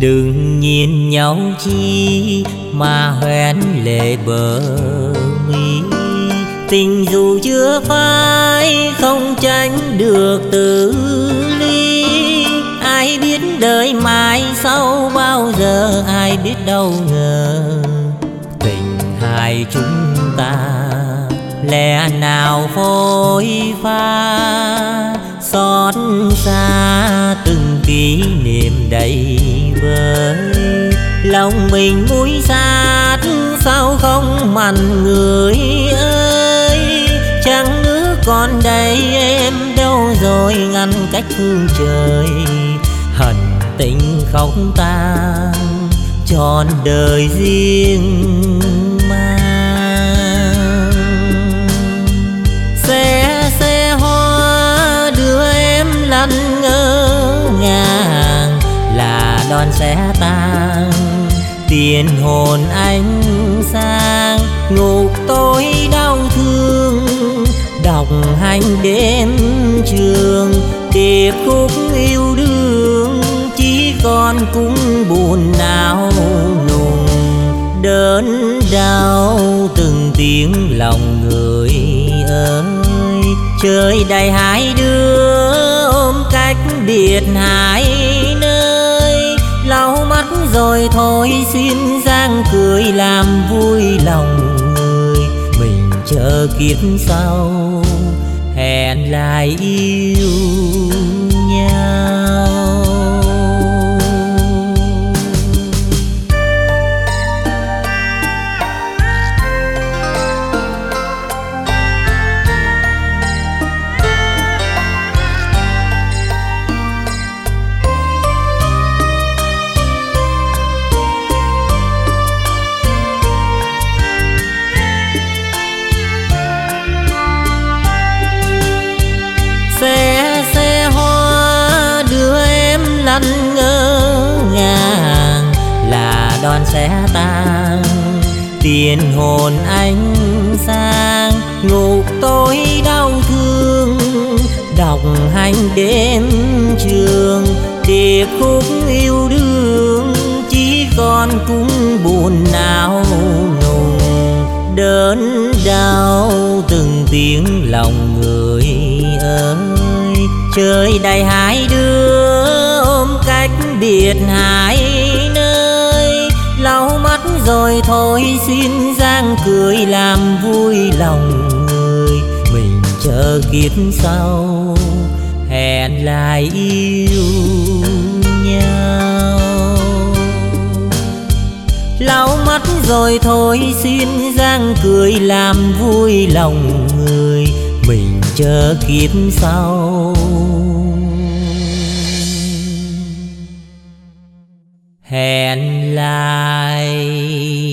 đừng nhìn nhau chi mà hoen lệ bờ mi. Tình dù chưa phai không tránh được từ ly. Ai biết đời mai sau bao giờ, ai biết đâu ngờ tình hai chúng ta lẽ nào phôi pha, xót xa từng kỷ niệm đầy vơi lòng mình mũi sát sao không mặn người ơi? Chẳng nước còn đây em đâu rồi ngăn cách phương trời. Hận tình không tan trọn đời riêng mang. Xe xe hoa đưa em lăn ngơ là sẽ xe tiền hồn anh sang ngục tối đau thương. Đọc hành đêm trường tiệc khúc yêu đương. Chỉ còn cũng buồn não nùng. Đớn đau từng tiếng lòng người ơi. Trời đầy hai đứa ôm cách biệt hai rồi thôi xin giang cười làm vui lòng người. Mình chờ kiếp sau, hẹn lại yêu nhau. Em ngỡ ngơ ngàng là đòn sẽ tan tiền hồn anh sang ngục tối đau thương. Đọc hành đến trường điệp khúc yêu đương. Chỉ còn cũng buồn nào nùng. Đớn đau từng tiếng lòng người ơi. Chơi đầy hai đứa cách biệt hai nơi. Lau mắt rồi thôi, xin giang cười làm vui lòng người. Mình chờ kiếp sau, hẹn lại yêu nhau. Lau mắt rồi thôi, xin giang cười làm vui lòng người. Mình chờ kiếp sau hẹn lại.